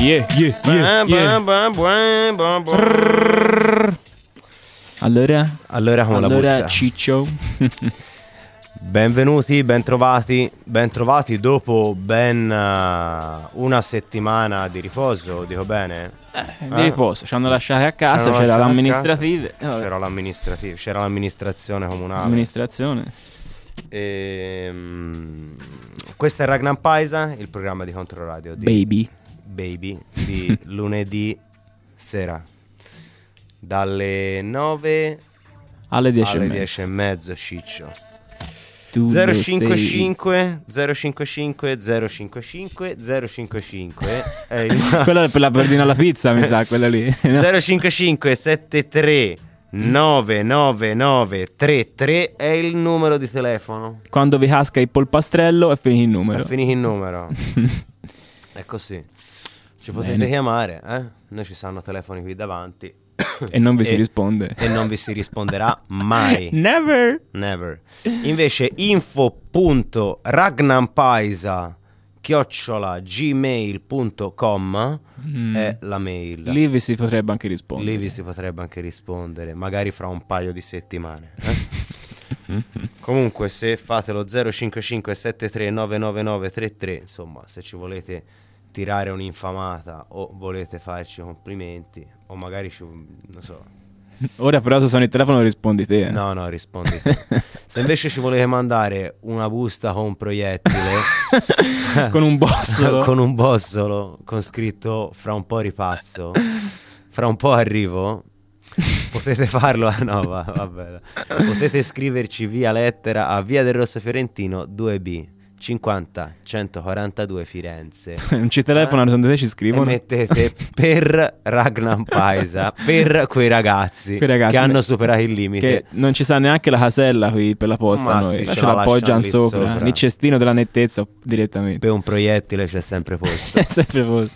Yeah, yeah, yeah, yeah. Allora, Allora come la allora butta? Ciccio. Benvenuti, bentrovati, bentrovati dopo ben eh, una settimana di riposo, dico bene? Di riposo, ci hanno lasciati a casa, C'erano c'era l'amministrativa. eh, C'era l'amministrativo, c'era l'amministrazione comunale. Amministrazione. Ehm, questo è Ragnar Paisa, il programma di Controradio di Baby. Baby di lunedì sera dalle 9 Alle 10 alle e mezza. 10 e mezzo ciccio Tu lo 055 055 055 055 è il- sei. Quella è per la perdina alla pizza, mi sa, quella lì. no? 055 73 99933 è il numero di telefono Quando vi casca il polpastrello è finito il è numero. finito il numero è così ci potete Bene. chiamare eh? noi ci stanno telefoni qui davanti e non vi si E- risponde. e non vi si risponderà mai Never. Never. Invece info.ragnampaisa chiocciola gmail.com Mm. è la mail. Lì vi si potrebbe anche rispondere. Lì vi si potrebbe anche rispondere, magari fra un paio di settimane. eh. Comunque, se fate lo 055 73 99933, insomma, se ci volete tirare un'infamata o volete farci complimenti, o magari ci, non so, Ora però se sono il telefono rispondi te. eh. No, no, rispondi. te. Se invece ci volete mandare una busta con un proiettile, Con un bossolo. con un bossolo con scritto fra un po' ripasso, fra un po' arrivo, potete farlo. ah, no, va- vabbè. Potete scriverci via lettera a Via del Rosso Fiorentino 2B 50 142 Firenze. Non ci telefonano, secondo te ci E scrivono? mettete per Ragnar Paisa, per quei ragazzi, Quei ragazzi che hanno superato il limite. Che non ci sta neanche la casella qui per la posta Ma noi. sì, ce la l'appoggiano lì sopra. sopra. Il cestino della nettezza direttamente. Per un proiettile c'è sempre posto. È sempre posto.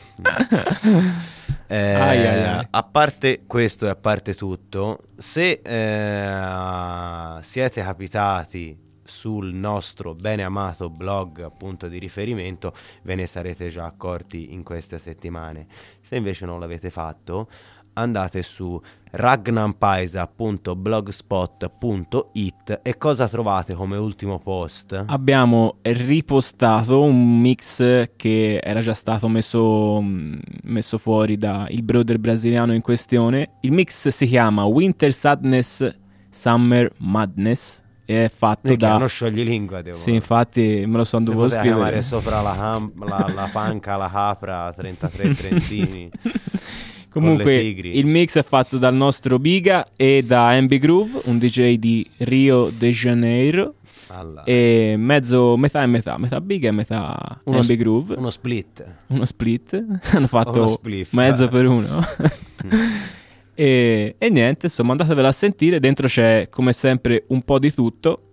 Eh, Ai, ai, ai. A parte questo e a parte tutto, se eh, siete capitati sul nostro bene amato blog appunto di riferimento, ve ne sarete già accorti in queste settimane. Se invece non l'avete fatto, andate su ragnampaisa.blogspot.it e cosa trovate come ultimo post? Abbiamo ripostato un mix che era già stato messo, mh, messo fuori dal brother brasiliano in questione. Il mix si chiama Winter Sadness Summer Madness è fatto Minchia, da... non sciogli lingua, devo Sì, infatti me lo sono dovuto scrivere. chiamare sopra la, ham- la, la panca, la capra, 33 trentini. Comunque il mix è fatto dal nostro Biga e da MB Groove, un DJ di Rio de Janeiro. Alla- E mezzo, metà e metà, metà Biga e metà Uno MB sp- Groove. Uno split. Uno split. Hanno fatto Uno mezzo per uno. e, e niente, insomma, andatevela a sentire. Dentro c'è come sempre un po' di tutto.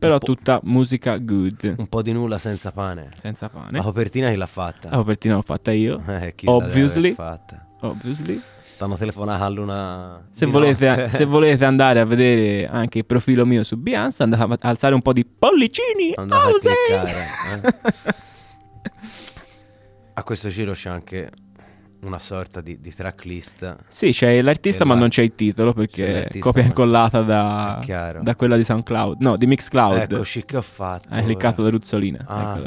Però tutta musica good. Un po' di nulla senza pane. Senza pane. La copertina chi l'ha fatta? La copertina l'ho fatta io. Eh, chi Obviously. fatta? Obviously. T'hanno telefonato a luna Se volete, se volete andare a vedere anche il profilo mio su Beyoncé, andate a alzare un po' di pollicini. Andate Oh, a cliccare. eh. A questo giro c'è anche una sorta di, di tracklist. Sì, c'è l'artista, ma là- non c'è il titolo perché è copia e incollata da, da quella di SoundCloud. No, di Mixcloud. Eccoci che ho fatto. Hai cliccato eh. la ruzzolina. Ah.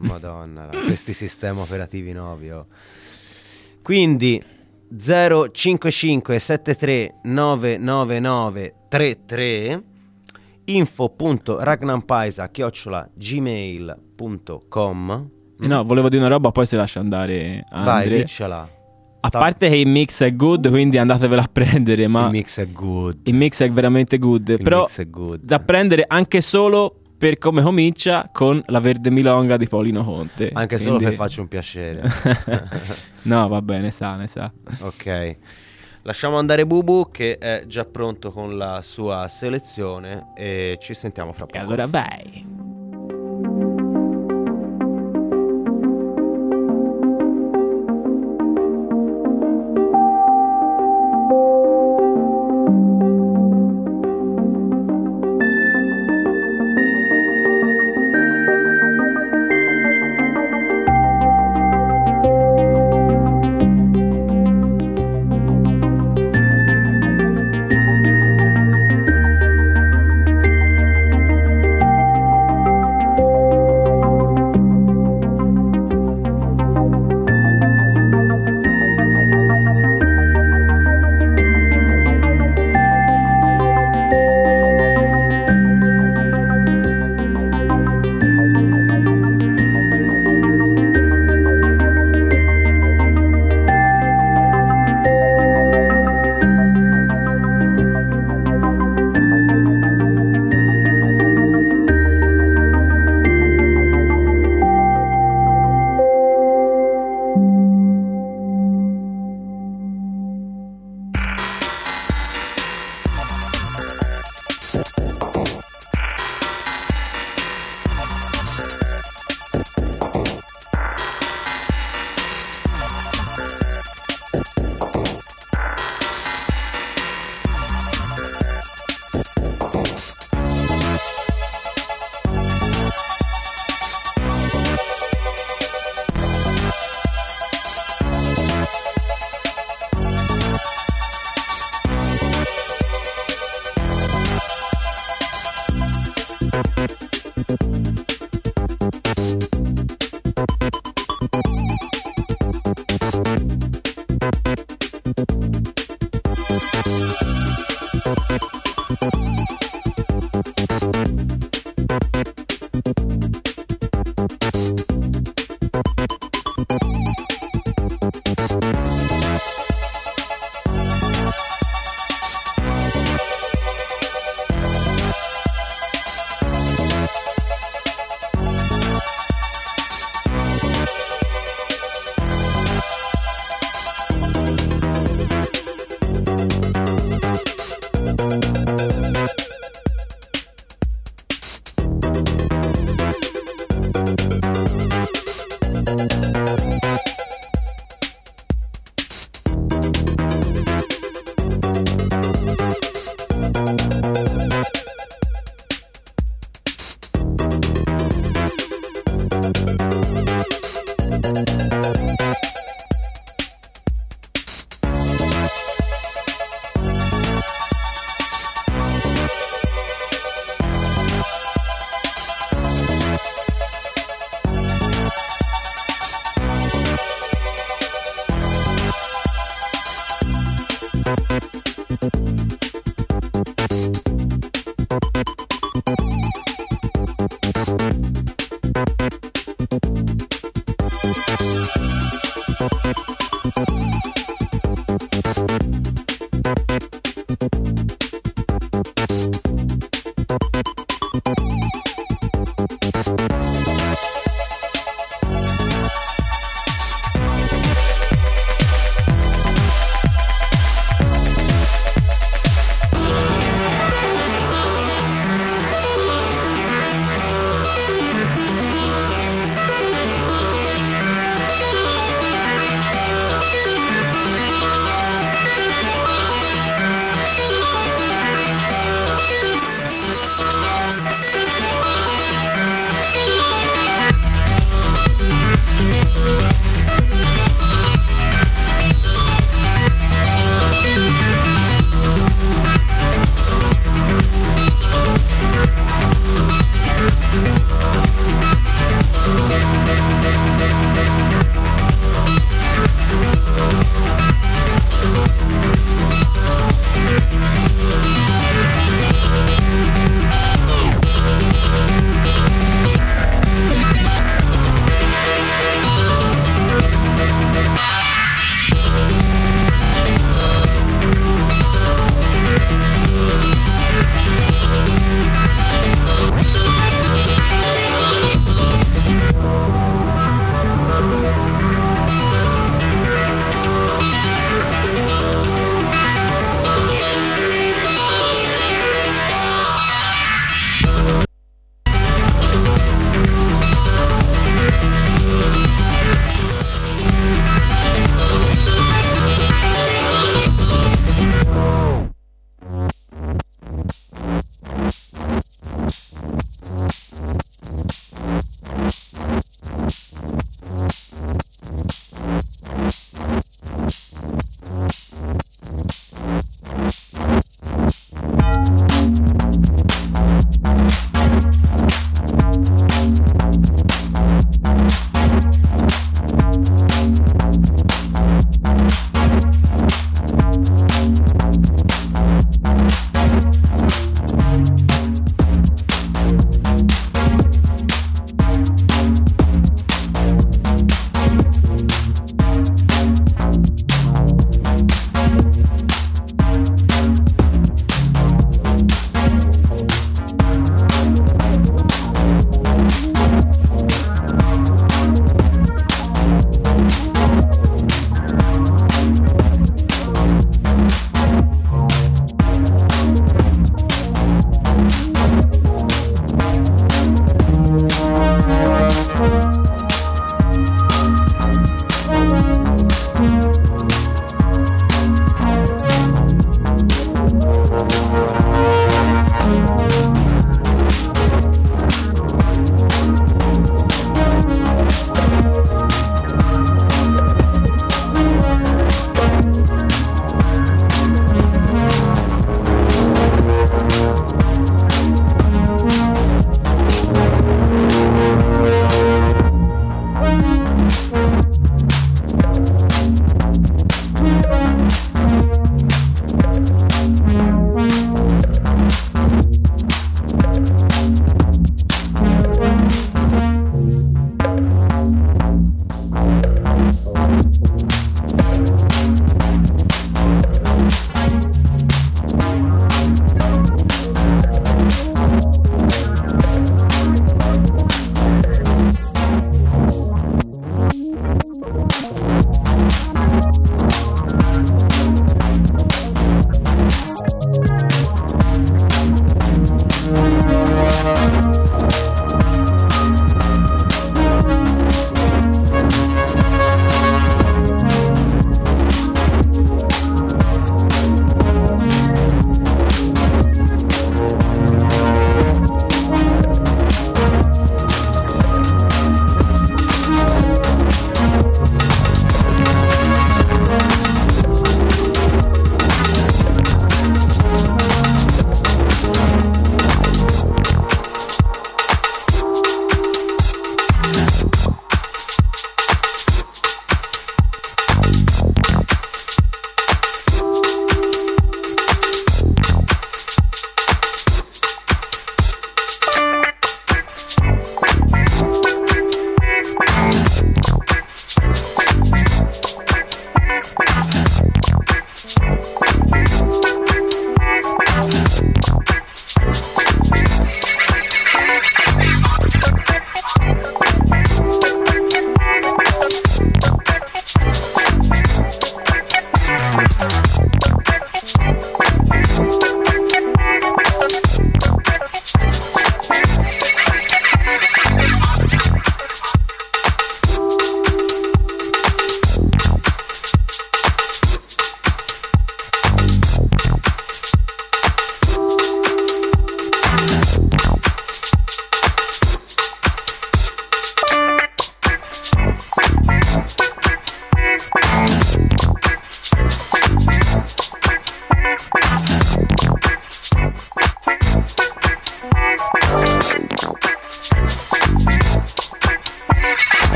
Madonna, questi sistemi operativi nuovi. oh. Quindi 055 73 999 33 info.ragnampaisa chiocciola gmail.com Eh no, volevo dire una roba, poi si lascia andare Vai, Andre. diccela. a parte che il mix è good, quindi andatevela a prendere, ma Il mix è good. il mix è veramente good. Il però good. da prendere anche solo per come comincia con la verde milonga di Paolino Conte. Anche solo Quindi- per farci un piacere. no, va bene, sa, ne sa. ok. Lasciamo andare Bubu che è già pronto con la sua selezione e ci sentiamo fra E poco. allora vai.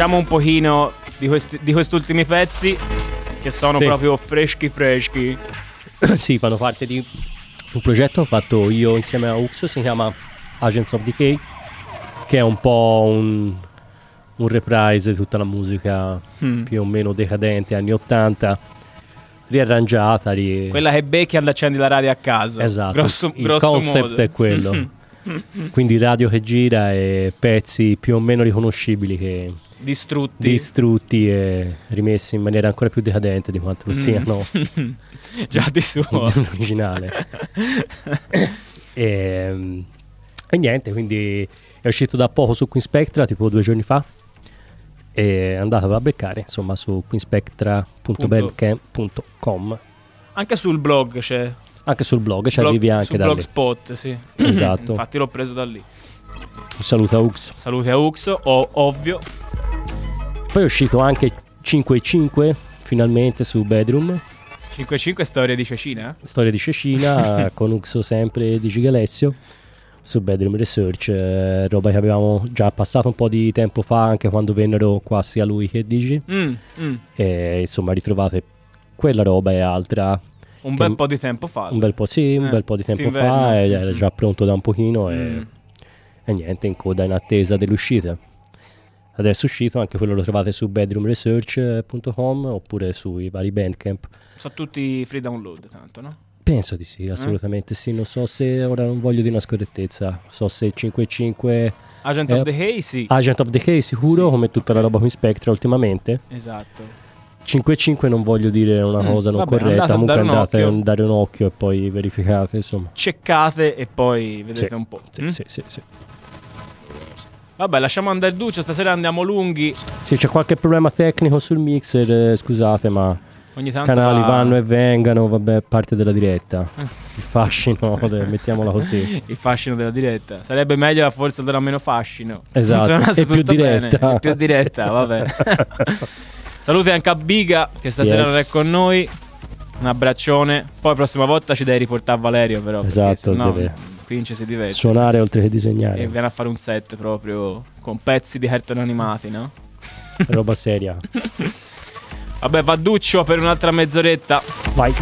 Diciamo un pochino di, questi, di questi ultimi pezzi che sono Sì. proprio freschi freschi. sì, fanno parte di un progetto che ho fatto io insieme a Ux, si chiama Agents of Decay, che è un po' un, un reprise di tutta la musica Mm. più o meno decadente anni 80, riarrangiata, ri... Quella che becchi quando accendi la radio a casa. Esatto, Grosso, il grosso concept modo. è quello. Quindi radio che gira e pezzi più o meno riconoscibili che Distrutti. distrutti e rimessi in maniera ancora più decadente di quanto lo Mm. siano Già di suo. nell'originale. e, e niente, quindi è uscito da poco su Queen Spectra, tipo due giorni fa. E andatelo a beccare, insomma, su queenspectra.bandcamp.com. Anche sul blog c'è. Anche sul blog ci Blog- arrivi anche da. Blogspot, sì. Esatto. Infatti l'ho preso da lì. Un saluto a Ux. Salute a Uxo, o- ovvio. Poi è uscito anche 5 e 5 finalmente su Bedroom, 5-5 storia di Cecina. storia di Cecina con Uxo sempre di Gigalessio su Bedroom Research, eh, roba che avevamo già passato un po' di tempo fa anche quando vennero qua sia lui che Digi Mm, mm. e insomma ritrovate quella roba e altra Un bel po' di tempo fa. un bel po', sì, un Eh, bel po' di tempo fa era già pronto da un pochino e, Mm. e niente in coda in attesa dell'uscita adesso è uscito, anche quello lo trovate su bedroomresearch.com oppure sui vari bandcamp. Sono tutti free download, tanto, no? Penso di sì, assolutamente sì. Non so se ora non voglio di una scorrettezza. So se 5.5 Agent Eh, of the Hay, sì. Agent of Decay sicuro, Sì. come tutta la roba con Spectre ultimamente. Esatto. 5.5 non voglio dire una Mm, cosa non vabbè, corretta, andate comunque andate a dare un occhio e poi verificate, insomma. Ceccate e poi vedete Sì. un po'. Sì, Mm? sì, sì, sì. Vabbè, lasciamo andare Duccio, stasera andiamo lunghi. Sì, c'è qualche problema tecnico sul mixer, eh, scusate, ma Ogni tanto canali va- vanno e vengano, vabbè, parte della diretta. Eh. Il fascino, de- mettiamola così. Il fascino della diretta. Sarebbe meglio forse dare meno fascino. Esatto, è più tutto bene. diretta. È più diretta, vabbè. Saluti anche a Biga che stasera Yes. non è con noi. Un abbraccione. Poi la prossima volta ci devi riportare Valerio però. perché Esatto, sennò deve- ci si diverte. Suonare oltre che E disegnare, viene a fare un set proprio con pezzi di cartoni animati, no? roba seria. Vabbè, va Duccio per un'altra mezz'oretta. Vai.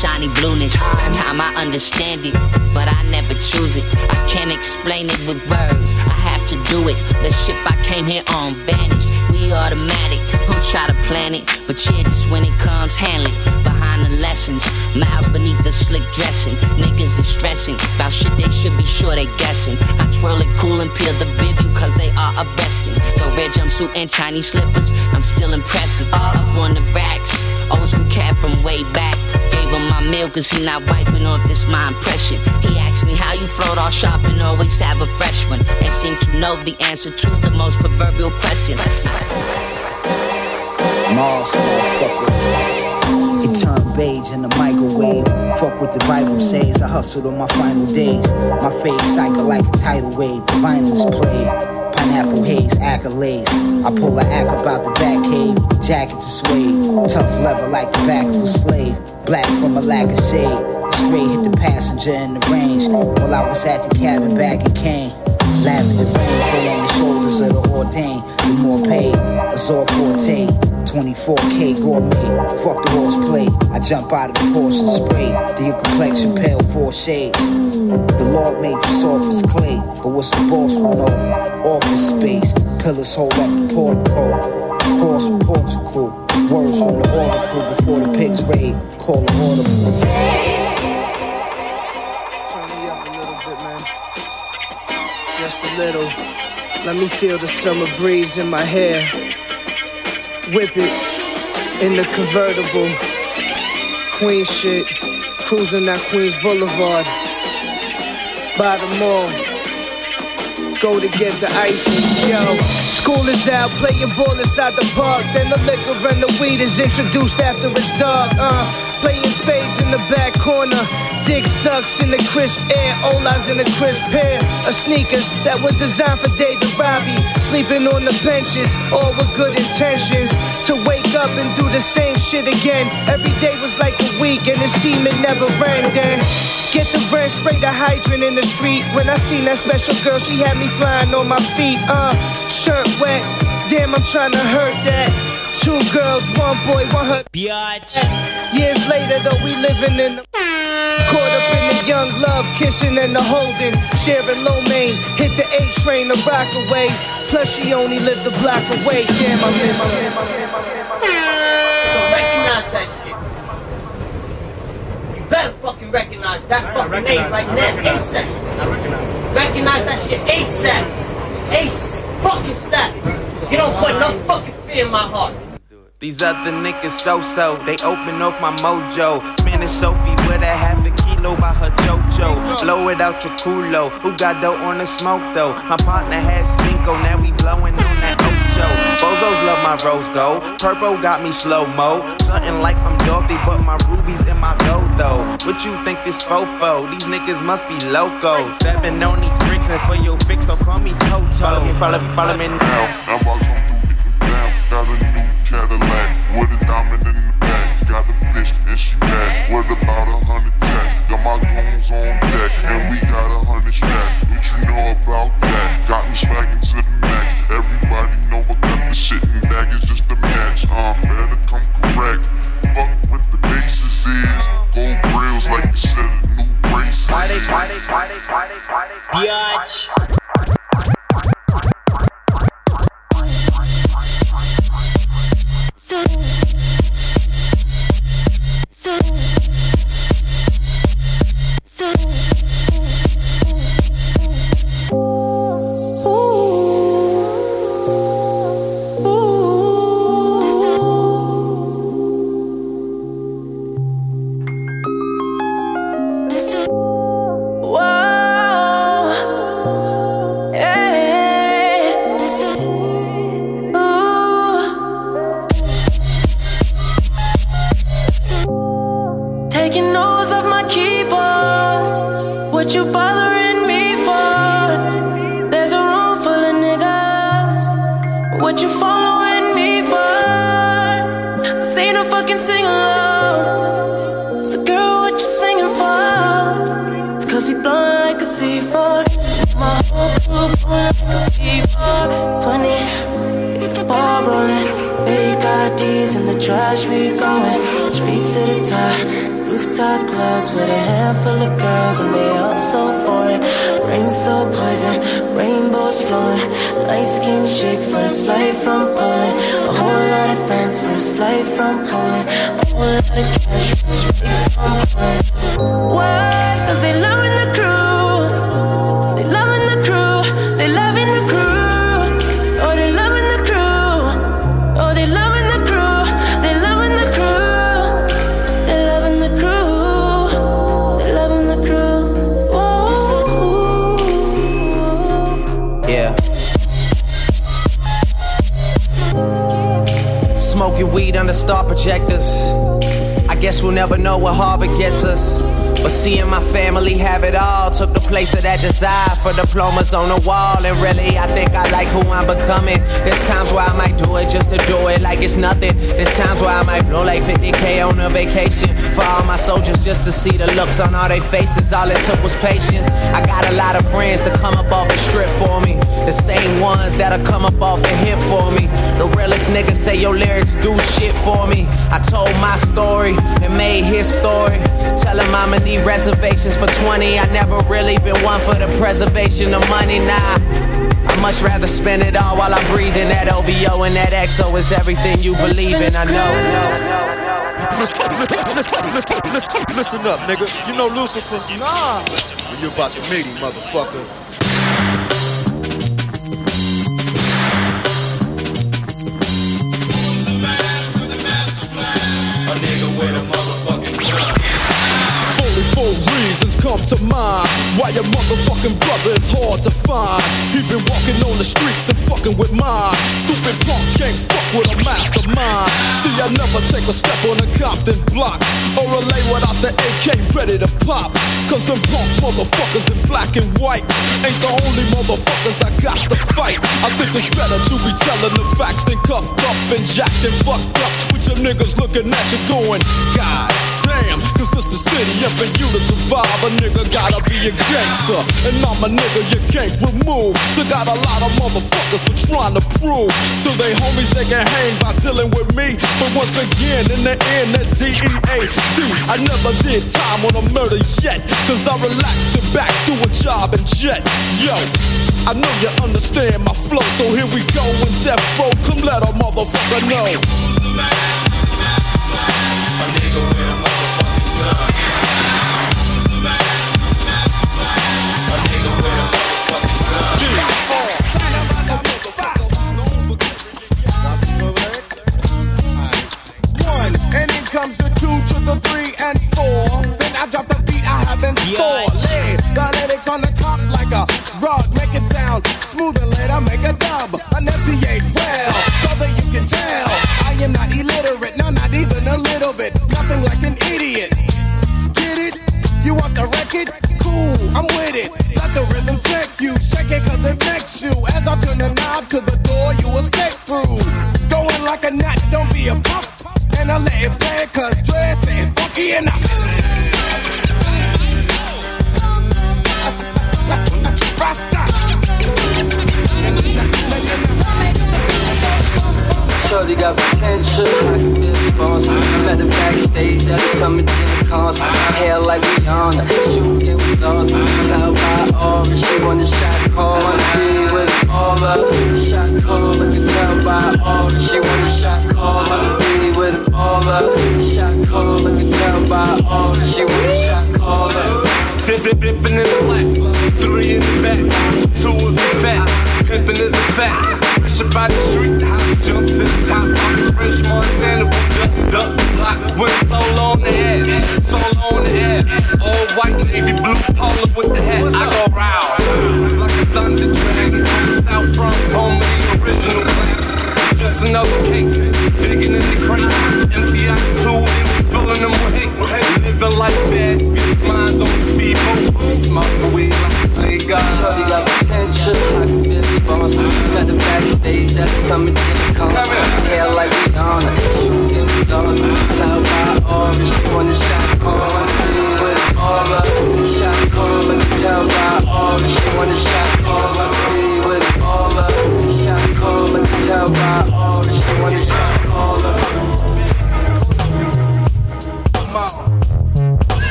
Shiny blueness. Time I understand it, but I never choose it. I can't explain it with words, I have to do it. The ship I came here on vanished. We automatic, don't try to plan it, but yeah, just when it comes, handle it. Behind the lessons, miles beneath the slick dressing. Niggas is stressing about shit they should be sure they guessing. I twirl it cool and peel the bibby cause they are arresting. The red jumpsuit and Chinese slippers, I'm still impressive. Up on the racks, old school cat from way back. Him my meal cause he not wiping off this my impression. He asked me how you float all sharp and always have a fresh one. And seem to know the answer to the most proverbial question. Mars, motherfucker. It turned beige in the microwave. Fuck what the Bible says. I hustled on my final days. My face cycle like a tidal wave. The violence played. Pineapple haze, accolades. I pull a act about the back cave. Jackets are suede. Tough leather like the back of a slave. Black from a lack of shade. Straight hit the passenger in the range. While I was at the cabin back in Kane. Lavender rain fall on the shoulders of the ordained. The more paid, Azor Forte. 24K gourmet, fuck the horseplay. I jump out of the Porsche and spray. Do your complexion pale, four shades. The Lord made you soft as clay, but what's the boss will know? Office space, pillars hold up the portico. Horse Portugal, words from the oracle before the pigs raid. Call an audible. Turn me up a little bit, man. Just a little. Let me feel the summer breeze in my hair. Whip it in the convertible. Queen shit. Cruising that Queens Boulevard. By the mall. Go to get the ices, yo. School is out, playing ball inside the park. Then the liquor and the weed is introduced after it's dark. Uh, playing spades in the back corner. Dick sucks in the crisp air, Ola's in a crisp pair of sneakers that were designed for David Robbie. Sleeping on the benches, all with good intentions. To wake up and do the same shit again. Every day was like a week, and it seemed it never ended. Get the rent, spray the hydrant in the street. When I seen that special girl, she had me flying on my feet. Uh, shirt wet, damn, I'm trying to hurt that. Two girls, one boy, one her. Biatch. Years later, though, we living in the. Caught up in the young love, kissing and the holding. Sharing low main, hit the A train to rock away. Plus, she only lived a block away. Damn, I miss her. So recognize that shit. You better fucking recognize that fucking name right now, ASAP. Recognize that shit ASAP. Ace fucking SAP. You don't put no fucking fear in my heart. These other niggas so so, they open off my mojo. Spanish Sophie with a half a kilo by her JoJo. Blow it out your culo. Who got dough on the smoke though? My partner had Cinco, now we blowing on that Ocho. Bozos love my rose gold. Purple got me slow mo. Something like I'm Dorothy, but my rubies in my gold though. What you think this fofo? These niggas must be loco. Seven on these bricks and for your fix, so call me Toto. Follow me, follow me, follow me now. Cadillac with a diamond in the back. Got a bitch and she bad, with about a hundred tats. Got my goons on deck and we got a hundred stacks. What you know about that? Got me swagging to the max. Everybody know I got the shit in bag, it's just a match. Uh, better come correct. Fuck what the bases is. Gold grills like the set of new braces. Biatch. C4. My whole crew blowing like a C4. 20. Ball D's in the trash, we going straight to the top. Rooftop clubs with a handful of girls, and they all so foreign. Rain so poison, rainbows flowing. Light skinned chick, first flight from Poland. A whole lot of friends, first flight from Poland. A whole lot of cash, straight from. Why? Cause they loving the crew. Under star projectors. I guess we'll never know what Harvard gets us. But seeing my family have it all took the place of that desire for diplomas on the wall. And really, I think I like who I'm becoming. There's times where I might do it just to do it like it's nothing. There's times where I might blow like 50k on a vacation for all my soldiers just to see the looks on all their faces. All it took was patience. I got a lot of friends to come up off the strip for me. The same ones that'll come up off the hip for me. The realest niggas say your lyrics do shit for me. I told my story and made his story. Tell him I'm reservations for 20. I never really been one for the preservation of money, nah. I much rather spend it all while I'm breathing. That OVO and that XO is everything you believe in, I know. Listen, listen, up, nigga. You know Lucifer? Nah. You're about to meet him, motherfucker. To mind why your motherfucking brother is hard to find. He been walking on the streets and fucking with mine. Stupid punk can't fuck with a mastermind. See, I never take a step on a Compton block or a lay without the AK ready to pop. Cause them punk motherfuckers in black and white ain't the only motherfuckers I got to fight. I think it's better to be telling the facts than cuffed up and jacked and fucked up with your niggas looking at you going, God damn, cause city. And for you to survive, a nigga gotta be a gangster. And I'm a nigga you can't remove. So got a lot of motherfuckers for trying to prove to they homies they can hang by dealing with me. But once again, in the end, that DEA too. I never did time on a murder yet. Cause I relax and back, do a job and jet. Yo, I know you understand my flow, so here we go in death row. Come let a motherfucker know. A nigga with a motherfucking gun.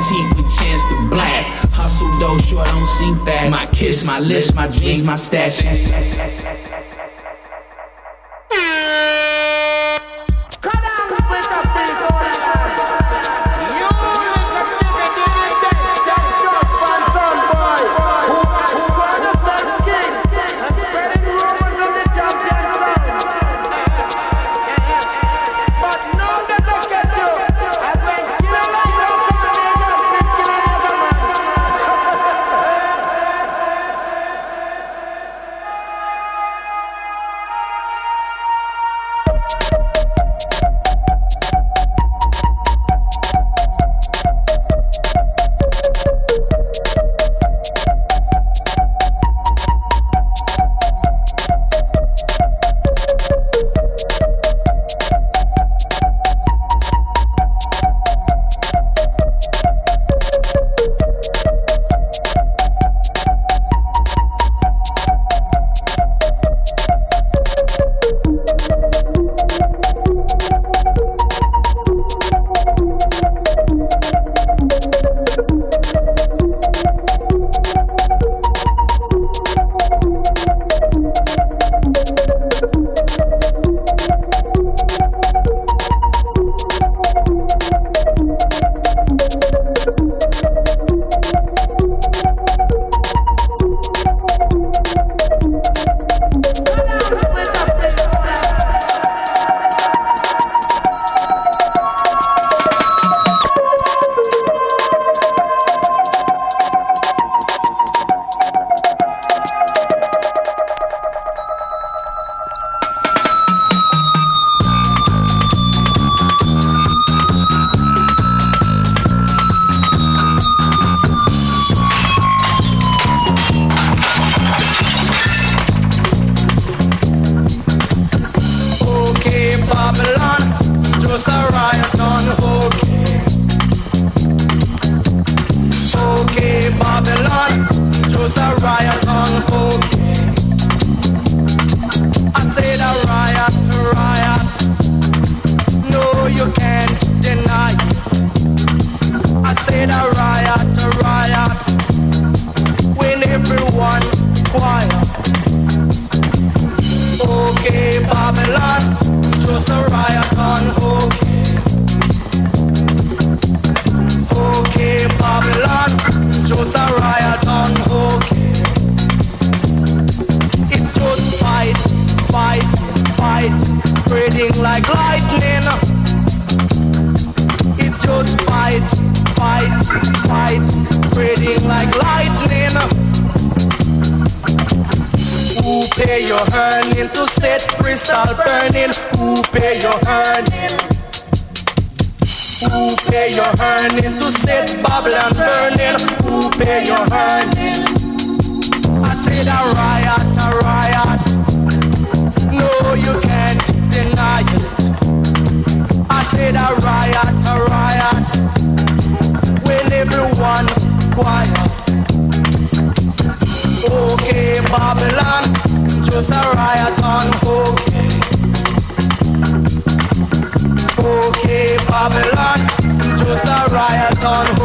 class, heat we chance to blast. Hustle though, sure don't seem fast. My kiss, my list, my jeans, my stash. Babylon burning. Who pay your earning? I said a riot, a riot. No, you can't deny it. I said a riot, a riot. When everyone quiet. Okay, Babylon, just a riot on okay. Okay, Babylon just a riot on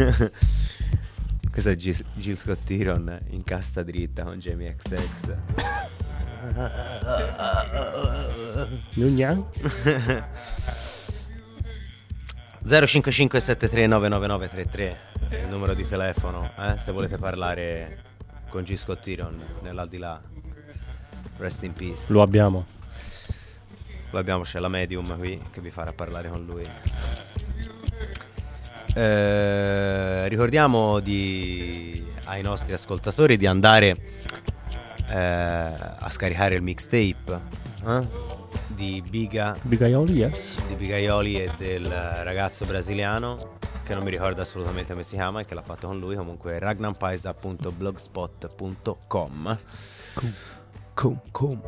Questo è Gil, Gil Scott Tyron in casta dritta con Jamie XX. Gnugnan? 05573999933 il numero di telefono eh, se volete parlare con G. Scott Tyron nell'aldilà rest in peace Lo abbiamo. lo abbiamo c'è la medium qui che vi farà parlare con lui Eh, ricordiamo di- ai nostri ascoltatori di andare eh, a scaricare il mixtape eh, di Biga Bigaioli, yes. di Bigaioli e del ragazzo brasiliano che non mi ricordo assolutamente come si chiama e che l'ha fatto con lui comunque ragnampaisa.blogspot.com Com, com.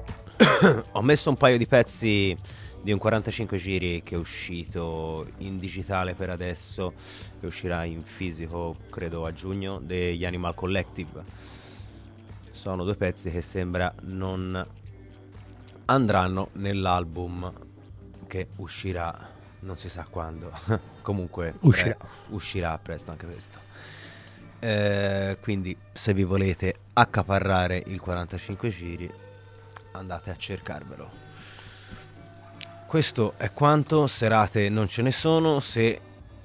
ho messo un paio di pezzi di un 45 giri che è uscito in digitale per adesso che uscirà in fisico credo a giugno degli Animal Collective. Sono due pezzi che sembra non andranno nell'album che uscirà non si sa quando. Comunque Uscirà. pre- uscirà presto anche questo. Eh, quindi se vi volete accaparrare il 45 giri andate a cercarvelo questo è quanto serate non ce ne sono se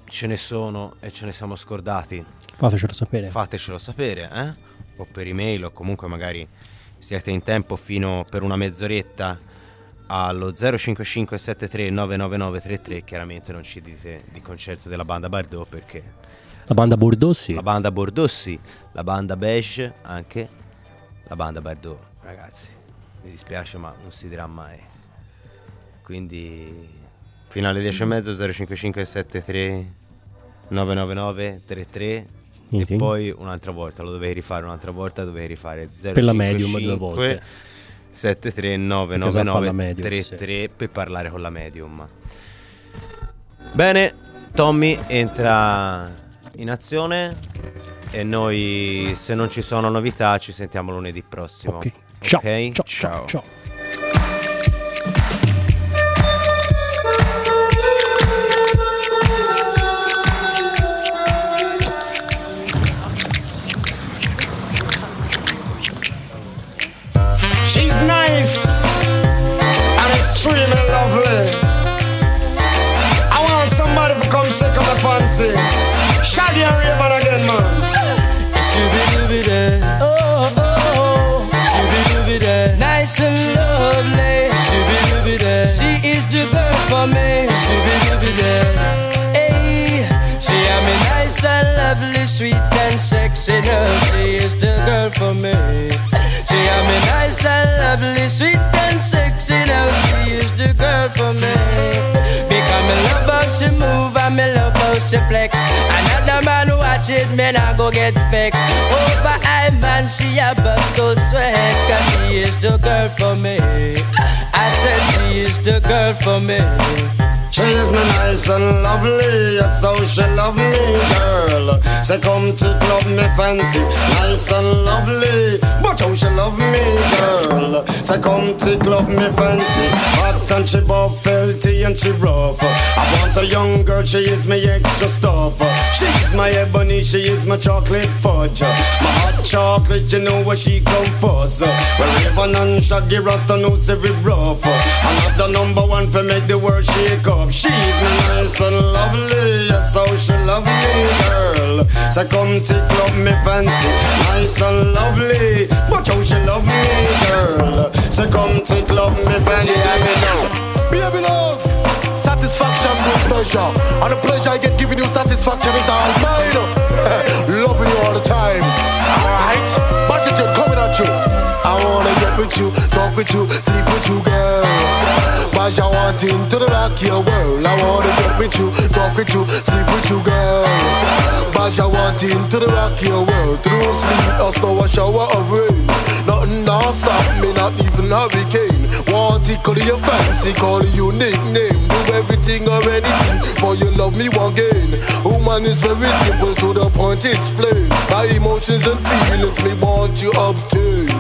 ce ne sono e ce ne siamo scordati Fatecelo sapere. fatecelo sapere, eh? O per email o comunque magari siete in tempo fino per una mezz'oretta allo 05573999933 chiaramente non ci dite di concerto della banda Bardot perché La banda Bordossi. la banda Bordossi, la banda Beige anche la banda Bardot ragazzi mi dispiace ma non si dirà mai quindi fino alle 10 e mezzo 05573 999 33 e Meeting. poi un'altra volta lo dovevi rifare un'altra volta dovevi rifare 055 Per la medium due volte. 73 Perché sa fa 999 la medium, 33 per parlare con la medium bene Tommy entra in azione e noi se non ci sono novità ci sentiamo lunedì prossimo Ok. Ciao, ciao, ciao, ciao. For me. Shooby-dooby-day. Hey, she am me nice and lovely, sweet and sexy. No, she is the girl for me. She am me nice and lovely, sweet and sexy. Now she is the girl for me. Because me love how she move and me love how she flex. Another man it, man, I go get vexed. Over oh, I man, she a bust go sweat, cause she is the girl for me. I said she is the girl for me. She is me nice and lovely, that's how she love me, girl. Say come to club me fancy, nice and lovely, but how she love me, girl. Say come to club me fancy, hot and she buff, healthy and she rough. I want a young girl, she is my extra stuff. She is my ebony, she is my chocolate fudge. My hot chocolate, you know where she come first. Well, Rayvon and Shaggy Rasta knows every rough. Another number one for make the world shake up. She's nice and lovely, yes, how she love me, girl. So come club me fancy, nice and lovely, but how she love me, girl. So come club me fancy. Baby love, satisfaction, good pleasure. And the pleasure I get giving you satisfaction is all mine. Loving you all the time. With you, talk with you, sleep with you, girl. But I want into the rock your world. I wanna get with you, talk with you, sleep with you, girl. But I want into the rock your world. Through sleep snow or shower of rain. Nothing now stop me, not even hurricane. Want to call you fancy, call you nickname. Do everything or anything, for you love me one gain. Woman is very simple to the point, explain. My emotions and feelings, me want you obtain.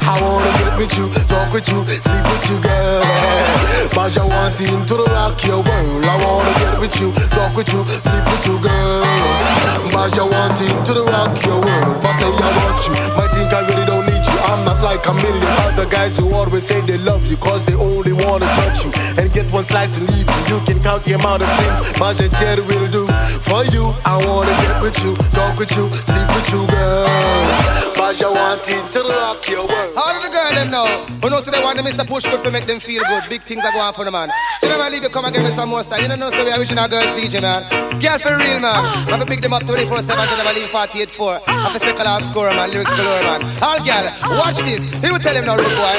I wanna get with you, talk with you, sleep with you, girl. But I want into the rock your world. I wanna get with you, talk with you, sleep with you, girl. But I want into the rock your world. If I say I want you, might think I really don't need you. I'm not like a million other guys who always say they love you, cause they only wanna touch you and get one slice and leave you. You can count the amount of things my Jerry will do for you. I wanna get with you, talk with you, sleep with you, girl. But I want into to rock your world. How do the girl them know? Who knows so they want the Mr. Push good to make them feel good? Big things are going for the man. You never leave you come and give me some more style. You don't know so we are original girls DJ man. Girl for real man. I have to pick them up 24 7 to never leave 48 4. I have to second last score man. Lyrics galore man. All girl, watch this. He will tell him now, rude boy.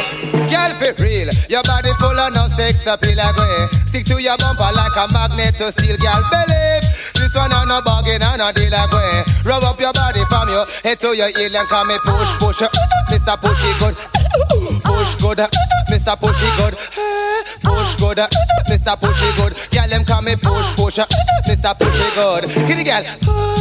Girl for real. Your body full of no sex appeal like way. Stick to your bumper like a magnet to steel girl believe. This one on no bargain and no deal like way. Rub up your body from your head to your heel and call me push push. Uh, Mr. Pushy good. Push good. Uh, Mr. Pushy good. Push good. Uh, Mr. Pushy good. Girl them call me push push. Mr. Pushy good. Hit the girl.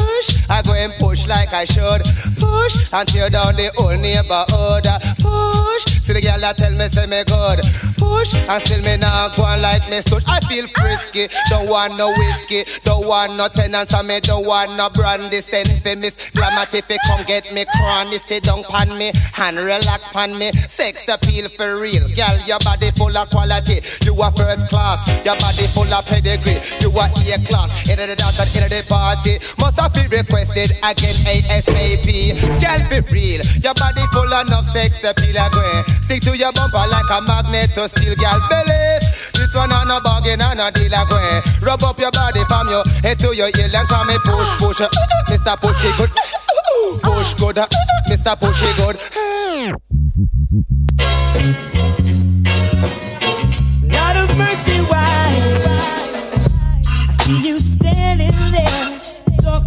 I go and push like I should. Push and tear down the whole neighborhood. Push. See the girl that tell me say me good. Push and still me not go on like me stood. I feel frisky. Don't want no whiskey. Don't want no tenants and me don't want no brandy. Send if you come get me cranny. Sit down pan me and relax pan me. Sex appeal for real. Girl, your body full of quality. You are first class. Your body full of pedigree. You are A class. In the dance and in the party. Must have been requested again ASAP. Girl, be real. Your body full enough sex appeal again. Stick to your bumper like a magnet to steel, girl. Believe this one on a bargain and a deal again. Rub up your body from your head to your heel and call me push push. Mr. Pushy good. Push good. Mr. Pushy good.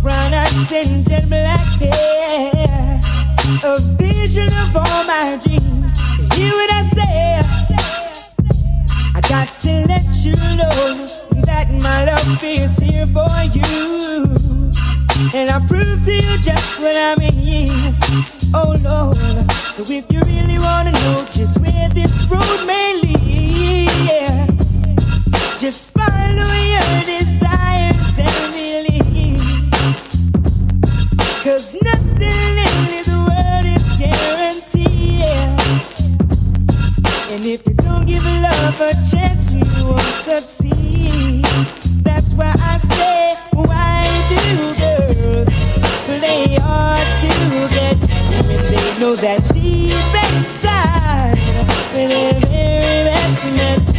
Brown eyes and jet black hair. A vision of all my dreams. Hear what I say? I got to let you know that my love is here for you. And I'll prove to you just what I mean. Oh Lord, so if you really wanna know just where this road may lead, yeah, just follow your desires know that deep inside, they're very best men?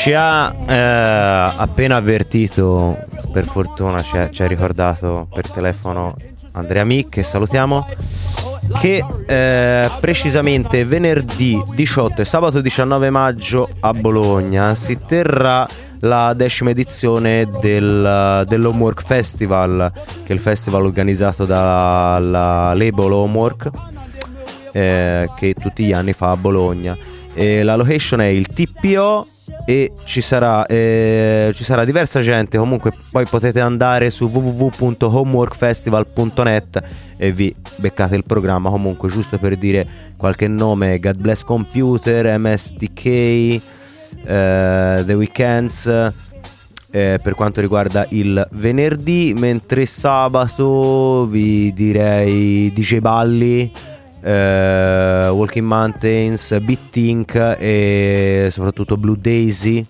Ci ha eh, appena avvertito, per fortuna ci ha, ci ha ricordato per telefono Andrea Mi, che salutiamo, che eh, precisamente venerdì 18 e sabato 19 maggio a Bologna si terrà la decima edizione del, dell'Homework Festival, che è il festival organizzato dalla label Homework, eh, che tutti gli anni fa a Bologna. E la location è il TPO e ci sarà, eh, ci sarà diversa gente. Comunque, poi potete andare su www.homeworkfestival.net e vi beccate il programma. Comunque, giusto per dire qualche nome: God Bless Computer, MSTK, eh, The Weekends. eh, per quanto riguarda il venerdì, mentre sabato vi direi DJ Balli, eh, Walking Mountains, Beat Inc. e soprattutto Blue Daisy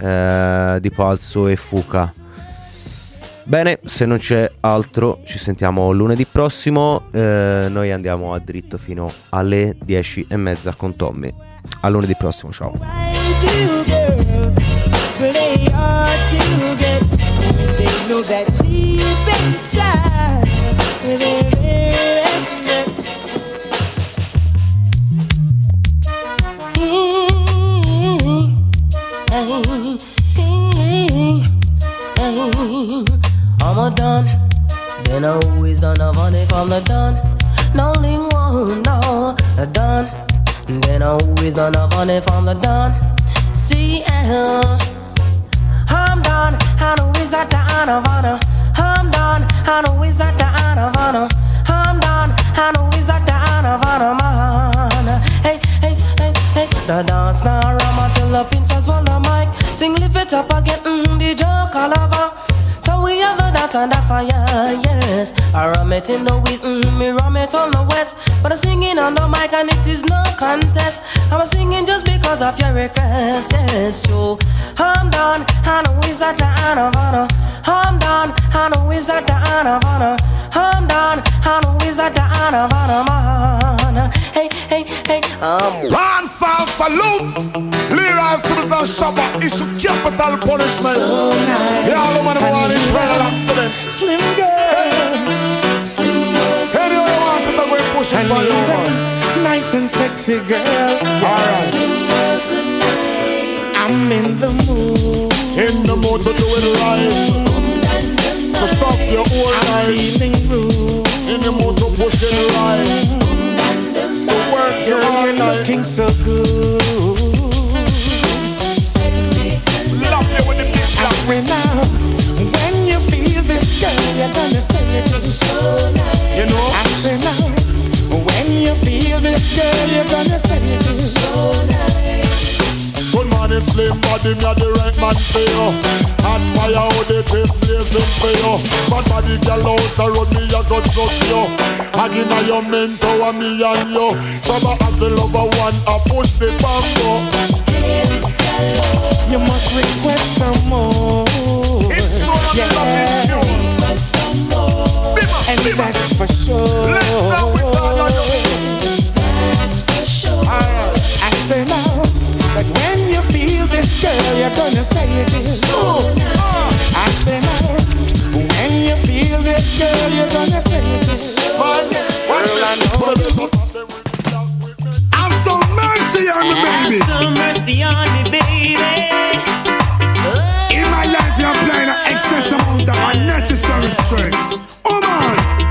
eh, di Palzo e Fuca. Bene, se non c'è altro, ci sentiamo lunedì prossimo. eh, noi andiamo a dritto fino alle 10 e mezza con Tommy. A lunedì prossimo, ciao. They know that deep inside, I'm a done. Then I always done a money from the done. No link one, no, a done. Then I always done a money from the done. CL. I'm done. I know is at the honor of honor. I'm done. I know is at the honor of honor. I'm done. I know is at the honor of honor, man. Hey, hey, hey, hey. The dance now, Rama till the pincers on the mic. Sing, lift it up again, mm, the joke all over. Dance under fire, yes. I ram it in the west, mm, me ram it on the west. But I'm singing on the mic and it is no contest. I'm singing just because of your request, yes, true. I'm done, I know is that the honor of honor. I'm done, I know is that the honor of honor. I'm done, I know is that the honor of honor, man. Hey, hey, hey, um. Ron Fall Salute Simpson Shabba issue capital punishment So nice. Yeah, all man who want internal accident Slim girl, slim girl. Anyway you want it, I'm going to push it for you man Nice and sexy girl. Alright. Slim girl tonight. I'm in the mood. In the mood to do it right To stop your I'm life feeling rude. In the mood to push it right work Girl, you're night looking so good. Slap you with the big slap Every now, when you feel this girl, you're gonna say it so nice. You know I say now, when you feel this girl, you're gonna say it so nice. Good morning, slim body, me a the right man for you. Hot fire, how the taste blazing for you. Bad body, girl out the road, me a go drug you. Hugging on your mentor, me and you. Shabba as a lover one, I push the bamboo. You must request some more. It's one of the lovely tunes. some more. And that's for sure. That when you feel this girl, you're gonna say it is. I say now when you feel this girl, you're gonna say it is. Girl, I know. Have some mercy on me, baby. some mercy on me, baby. In my life, you're applying an excess amount of unnecessary stress. Oh man,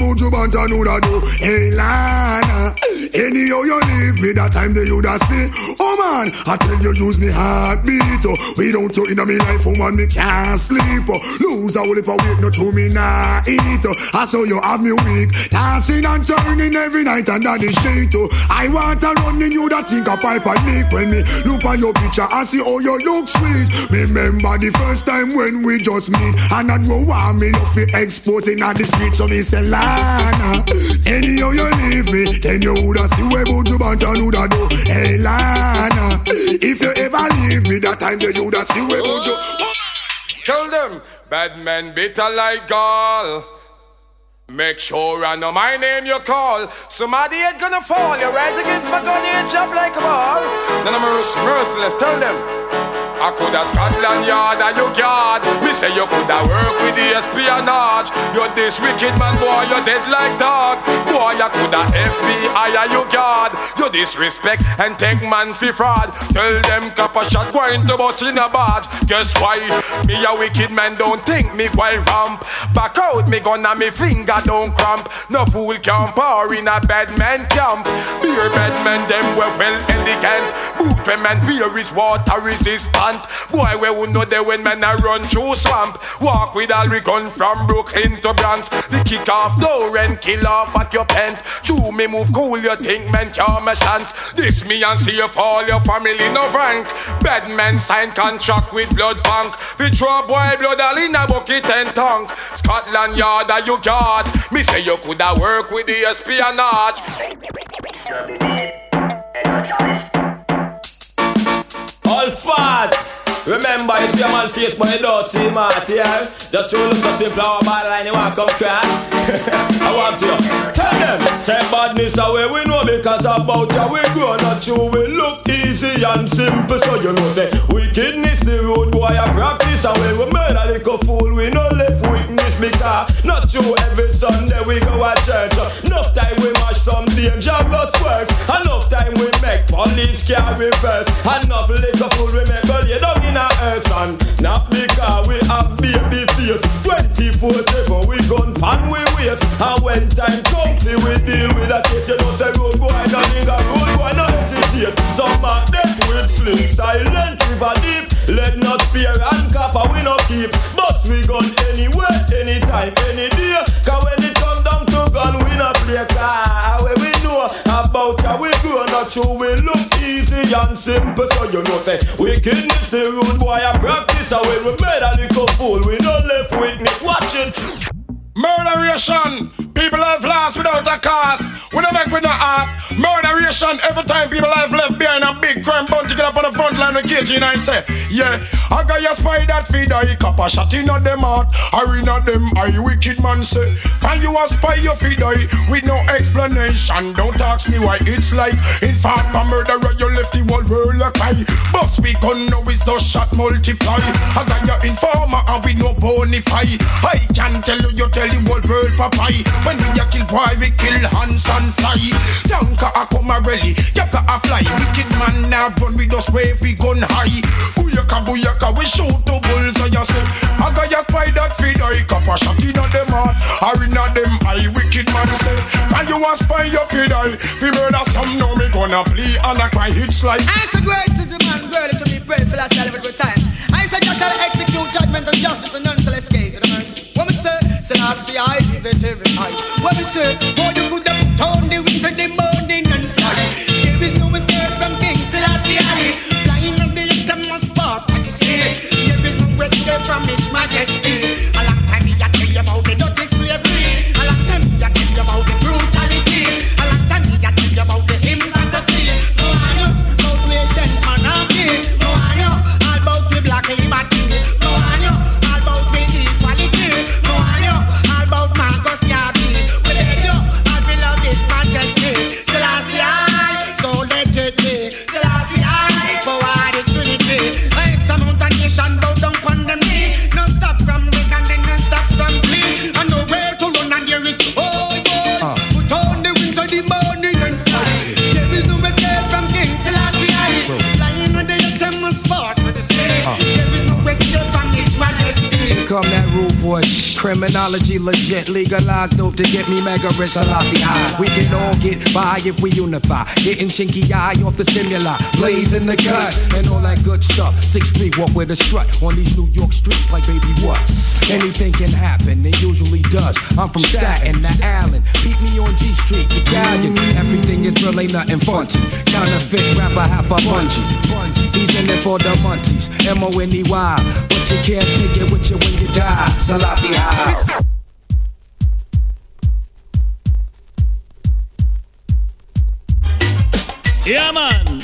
Buju Banton woulda do. Hey Lana, anyhow you leave me that time they woulda see. Oh man, I tell you use me heartbeat. Oh. Without you in me life, oh, woman me can't sleep. Oh. Lose a whole heap of weight, no true me nah eat. Oh. I saw you have me weak, dancing and turning every night under the sheet. Oh. I want to run in you that think a pipe and leak when me look at your picture and see how you look sweet. Remember the first time when we just meet and I know why me no fi exporting on the street so me say Lana. Anyhow you leave me, then you woulda see where Buju Banton woulda do. Hey Lana, if you ever leave me that time then you woulda see where Buju. Tell them, bad men bitter like gall. Make sure I know my name you call. Somebody ain't gonna fall. You rise against my gun, you jump like a ball. None of mercy, merciless. Tell them. I coulda Scotland Yard and you guard. Me say you coulda work with the espionage. You're this wicked man, boy, you're dead like dog. Boy, you coulda FBI and you guard. You disrespect and take man for fraud. Tell them copper shot going to bust in a badge. Guess why? Me a wicked man don't think me while ramp. Back out me gun and me finger don't cramp. No fool can pour in a bad man camp. Beer bad men them were well elegant. Boot man beer is water resistant. Boy, we would know that when man a run through swamp. Walk with all we gun from Brooklyn to Bronx. The kick off door and kill off at your pant. Chew me move cool, you think man can't my chance. This me and see if all your family no rank. Bad man sign contract with blood bank. We throw boy blood all in a bucket and tank. Scotland Yard are you guard. Me say you coulda work with the espionage. All fat. Remember, you see a man face, but you don't see out here. Just show look so simple, our bad line, you want come crash. I want you. Tell them, say badness away, we know because about you, we grow not you. We look easy and simple, so you know, say, wickedness, the road boy, I practice away. We made a little fool, we no left witness, because not you every Sunday we go to church. Enough time we mash some danger, blood works. Enough time we make police carry first. Enough little fool we make, but you don't in a earth and not because we have baby face 24-7 we gun pan we waist and when time comes we deal with a case you know say road boy no nigga road boy no hesitate some man dead with slim silent river deep let not fear and copper we no keep. But we gun anywhere anytime any day. Cause when it come down to gun we no play car. When we know about ya we grow not true we look easy and simple so you know say wickedness the road boy I practice. And when we made a little fool we no left witness watch it Murderation! People have lost without a cause. We don't make with no art. Murderation! Every time people have left behind a big crime bun to get up on the front line of KG and say, Yeah, I got your spy that feed I cop a shot in them heart. At them, I wicked man say. Can you a spy your feed I with no explanation? Don't ask me why it's like. In fact, a murderer, you left the whole world like I. But we gun now is the shot multiply. I got your informer and we no bonify. I can tell you, you tell the whole world papai. When we a kill boy, we kill hands and fly. Tanka a come a rally, yaka a fly. Wicked man now run, we just wave we gun high. Booyaka booyaka, we shoot to bulls so you say. I got your spy that feed I cup a shot in them heart. Or in them eye, wicked man say. And you a spy your feed I. Fi murder some, now me gonna play and I cry hits like. I say great is the man, girl to me pray for last every time. I say just shall execute judgment and justice and none shall escape the mercy. What me say? Say I see I live it every time. What me say? Boy you could have torn the wings of the morning and fly. There is no escape from King Selassie I. Flying on the spot at the sea. There is no escape from His Majesty. That rude boy. Criminology legit, legalized dope to get me mega rich. Salafi. We can all get by if we unify. Getting chinky eye off the stimuli, blazing the cut, and all that good stuff. Six feet walk with a strut on these New York streets like baby what? Anything can happen, it usually does. I'm from Staten to Allen. Beat me on G Street, the galleon. Everything is real, ain't nothing funky. Counterfeit rapper, half a bungee. He's in it for the monkeys, M O N E Y. But you can't take it with you when you die. Salafi high. Yeah, man.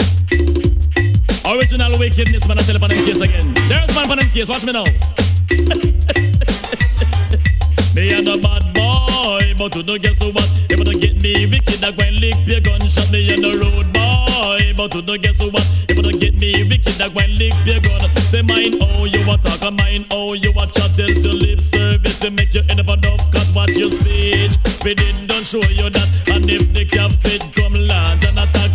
Original wickedness, man. I tell you them case again. There's man for them case. Watch me now. me and a bad boy, but you don't guess what? You don't get me wicked, I and lick your gunshot. Me and the road boy, but you don't guess what? You don't get me wicked, I and lick your gun. Say mine, oh you a talk, and mine, oh you a chat. Tells your lip service to make you end up enough. Cause what your speech, we did don't show you that. And if the captain come land and attack,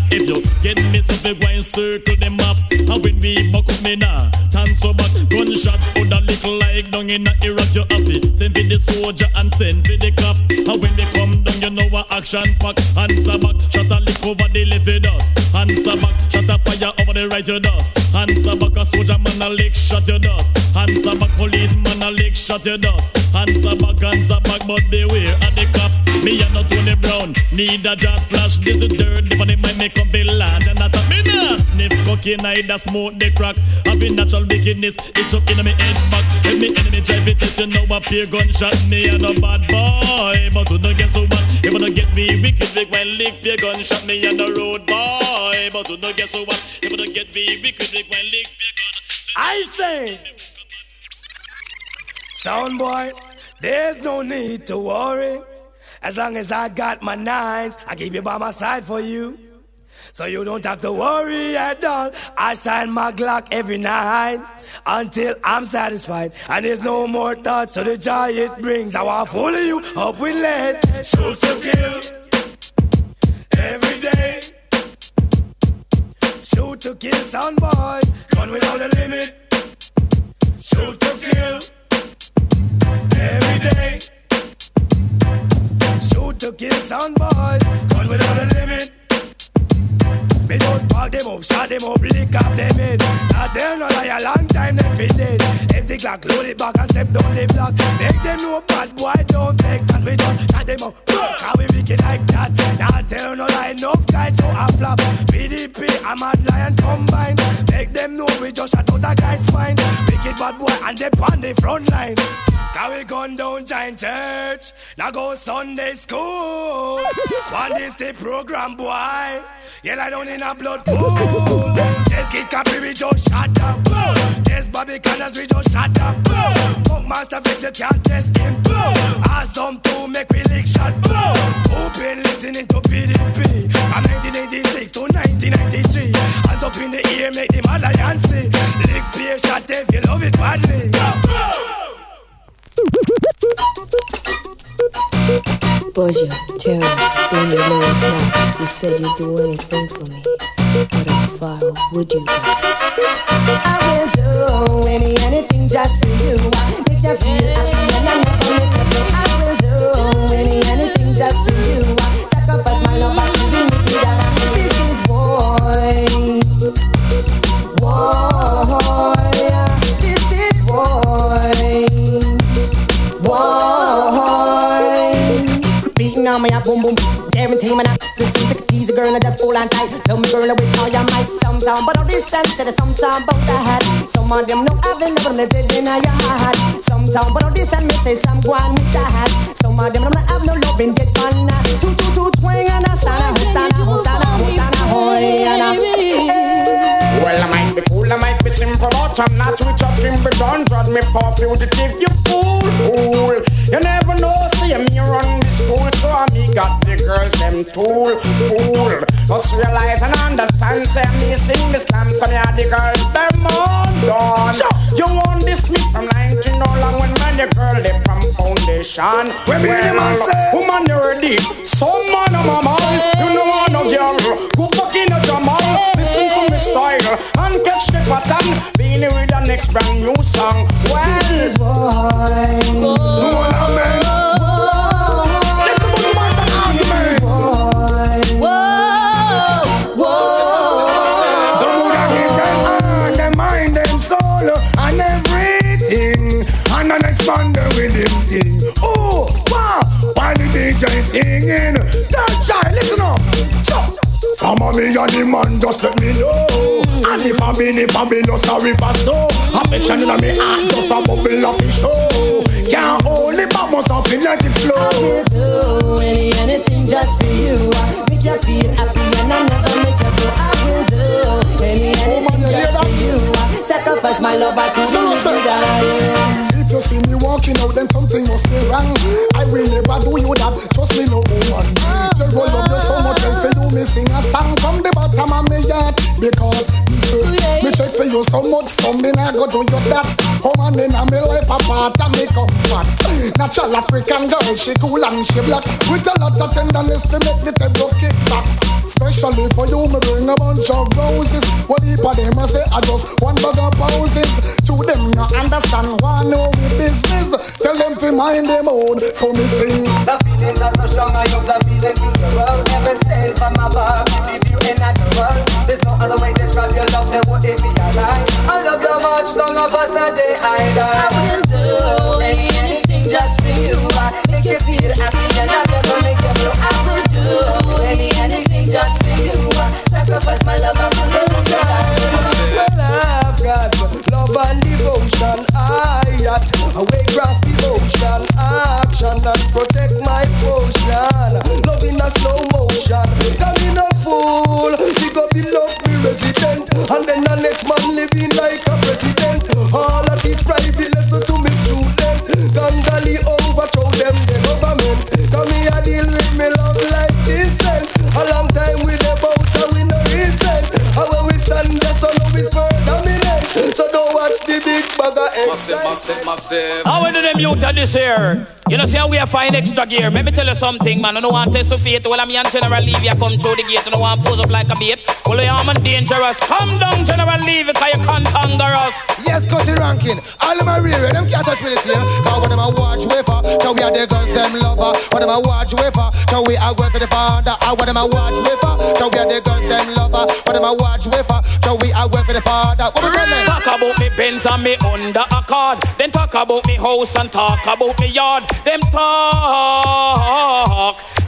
get me something, go and circle them up. And when we buck up me now, turn so back, gunshot, put a little like down in a Iraq, you happy. Send for the soldier and send for the cop. And when they come down, you know what action pack. Answer back, shot a lick over the left you dust. Answer back, shot a fire over the right you dust. Answer back, a soldier man a lick shot you dust. Answer back, policeman a lick shot you dust. Answer back, answer back, but beware of the cop. Me and not Tony Brown, need a jar flash. This is dirt, but it might make up the land. And that's a nah sniff cocaine, I da smoke the crack. Having natural wickedness, it's up in me head back. If me enemy drive it, this you know a peer gunshot. Me and a bad boy, but who don't get so bad. If you don't get me wicked, big when lick peer gunshot. Me and a road boy, but who don't get so bad. If you don't get me wicked, big when lick peer gunshot. I say, sound boy, there's no need to worry. As long as I got my nines, I keep you by my side for you. So you don't have to worry at all. I shine my Glock every night until I'm satisfied. And there's no more thoughts of the joy it brings. I want full of you up with lead. Shoot to kill every day. Shoot to kill some boys. Gun without a limit. Shoot to kill every day. Shoot to kill some boys. Gun without a limit. Me just park them up, shot them up, lick up them head. Not tell no lie, a long time them fit dead. Empty clock, load it back and step down the block. Make them know bad boy don't take that. We just shot them up, how we wicked like that. Not tell no lie, enough guys so I flop. PDP, I'm a lion combine. Make them know we just shot out a guy's spine. Wicked bad boy and they on the front line. Cause we gone down giant church, now go Sunday school. One is the program boy. Yeah, lie down in a blood pool. Just get copy, we just shut up. Just Bobby Connors, we just shut up. Funkmaster Flex, you can't test him. Awesome to make we lick shot. Been listening to PDP from 1986 to 1993? Hands up in the air, make them alliance. Lick peer shot if you love it badly. Boja, Terry, being your Lawrence now. You said you'd do anything for me. But how far would you go? I will do any anything just for you. Make you feel happy and I never make you blue. I will do any anything just for you. Sacrifice my love but this sense said sometime about the head. Some of them know I've been never let it in your heart. Sometime, but all this and me say some go on with the hat. Some of them don't have no love in get on. Two two two twang and a stand be cool, I might be simple, but I'm not up in the gun. Drop me for fugitive, you fool, fool. You never know, see me run the school, so I me got the girls, them tool, fool. Must realize and understand, say me sing the slam, so me are the girls, them on done. You want this me from 19 no long when man, the girl, they from foundation. When me them a say- woman, you're deep. Some man, I'm a man, you know, I'm no girl. Go back in a jamal, me style. girl and catch the pattern. Beanie with the next brand new song. Well, this boy. Let's Some of me and the man just let me know. And if I mean if I be no sorry for snow, affection in me heart just a bubble of fish show. Can't hold it, but must have feel like it flow. do any anything just for you. I make you feel happy and I never make you go. I will do any anything just for you. Sacrifice my love, I can do it. You see me walking out, then something must be wrong. I will never do you that. Trust me, no woman. Tell you love you so much, and for you me sing a song from the bottom of my heart because me say me check for you so much, so me nah go do you that. Oh, woman in a me life apart and me comfort. Natural African girl, she cool and she black with a lot of tenderness to make the table kick back. Especially for you, me bring a bunch of roses. What heap of them I say I just one bag of poses. To them not understand why we business. Tell them to mind them own. So me sing. The feelings are so strong, I hope the feeling world Heaven sent from above, give you in natural. There's no other way to describe your love, then would it be a lie? I love you much, long of us the day I die. I will do anything just for you. I make you feel happy and I never make you blue. This year? You know, see how we are fine extra gear. Let me tell you something, man. I don't want to test of fate. Well, I'm young General Leave you come through the gate. I don't want to pose up like a bait. Well, are man dangerous. Come down, General Leave it, cause you can't anger us. Yes, Cutty Rankin. All of my rear, them can't touch me this year. Cause what them a watch wafer. So we are the girls, them lover. What them a watch wafer. So we are work with the father. And what them a watch wafer. So we are the girls, them lover. What them a watch wafer. So we are work with the father. Benz and me under a card. Then talk about me house and talk about me yard. Them talk,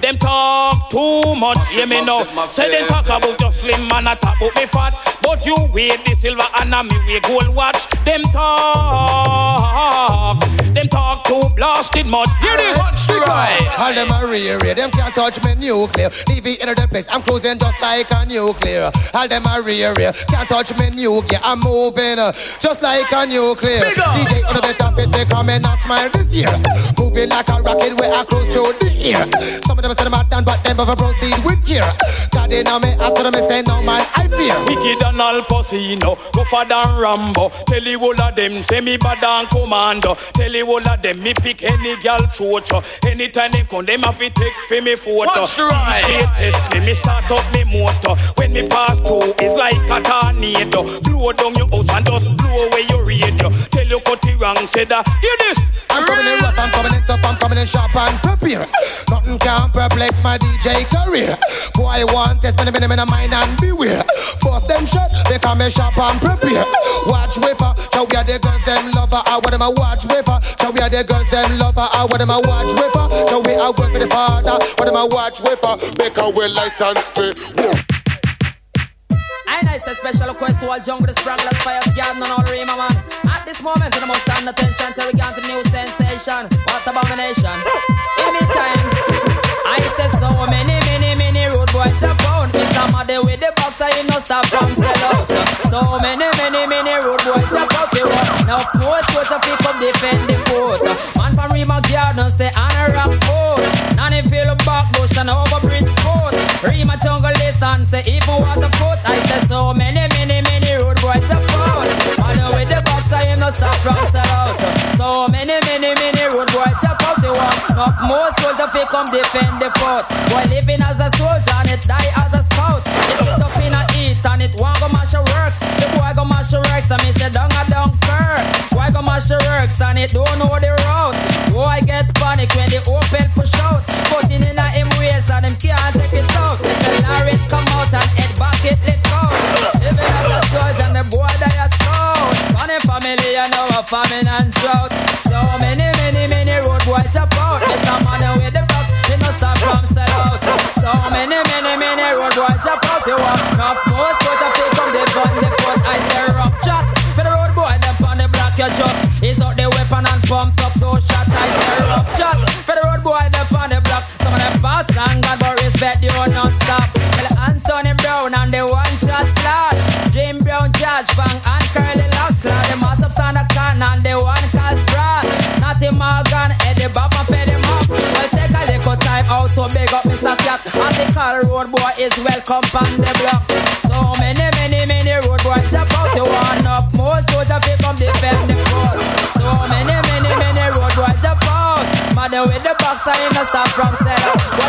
them talk too much. Hear me now. Say them massive. talk about your slim man and talk about me fat. But you wear the silver and a me wear gold watch. Them talk, them talk too blasted much. Hear this? Right. All them a rear, them can't touch me nuclear. Leave it in the place, I'm cruising just like a nuclear. All them a rear, can't touch me nuclear. I'm moving uh, just like a nuclear. DJ on the better fit, they come and not smile this year. Moving like a rocket, where I cruise through the air. Some of them say them are done, but them ever proceed with care. God in on me, after them say no man, I fear. Wicked and Al Pacino, rougher than Rambo. Tell you all of them, say me bad and commando. Tell you all of them, me pick any gal chocho. Anytime they come, them have to take for me photo. Watch the ride. Straight test me, me start up me motor. When me pass through, it's like a tornado. Blow down your house and just blow away your radio. Tell you cut it wrong, say that. Hear this? I'm coming in rough, I'm coming in tough, I'm coming in sharp and prepare. Nothing can perplex my DJ career. Boy, I want test me, me, me, mind and beware. Bust them shut, they come in sharp and prepare. Watch wafer, show we are the girls, them lover. I want them a watch wafer, show we are the girls, them lover. I want them a watch wafer, show we are work with the father. Want them a watch wafer, make a well license fee. And I say special request to all jungle spranglers, fires, garden, and all Rima man. At this moment, we must stand attention till we get the new sensation. What abomination? In the meantime, no stop from sell out. So many, many, many road boys jump out. They want now force what to pick up, defend the fort. Man from Rima garden say on a rock fort. Nannyville back bush and over bridge fort. Rima jungle listen say even water foot. I say so many, many, many road boys jump out. Man with the boxer, him no stop from sell out. So many, many, many road boys jump out. They want not more soldier fi come defend the fort. Boy living as a soldier and it die as a scout. It a heat and it want go mash your works. mash the works, and me say down a dunker. Why go mash the works and it don't know the route? Boy get panic when the open push out. Put in a him waist and him can't take it out. They say Larry come out and head back it let go. Living as a soldier and the boy die a scout. Funny family, you know a famine and drought. So many, many, many road boys chop out. Miss a man with the stop from sell out. Oh, so many, many, many road boys chop out. You want not more soldier take come the gun, the foot. I say rough chat. For the road boy, them on the block, you just is out the weapon and pumped up those shot. I say rough chat. For the road boy, them on the block. Some of them long and but respect you not stop. Well, Anthony Brown and the one shot flat. Jim Brown, Judge Bang and Curly Locks Clad. The mass up Santa Can and the one cast Brad. Natty Morgan, Eddie Bob and Fetty to big up Mr. Cat. And the car road boy is welcome on the block. So many, many, many road boys jump out. You want up more soldiers fi come defend the fort. So many, many, many road boys jump out. Mother with the box, I ain't no stop from sell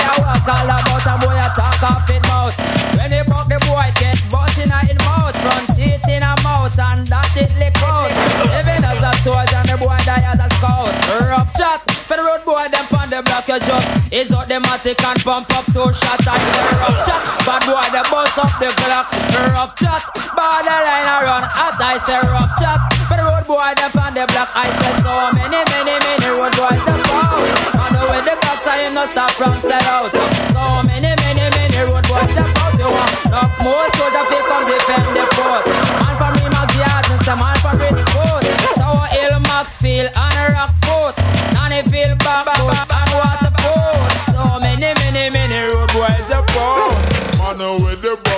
you just is out the matic and pump up two shot. I say rough chat, bad boy, they bust up the clock. Rough chat, borderline a run hot. I say rough chat for the road boy, them on the block. I say so many, many, many road boys jump out. On the way the box, I ain't no stop from sell out. So many, many, many road boys jump out. You want up more soldier fi come defend the fort. Man from me, my garden, some man from foot. Tower Hill, Maxfield, and Rockfort. Nannyville, Bambush, and Waterford.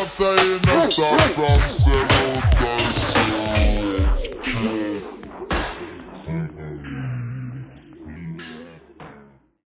I ain't no stop from zero.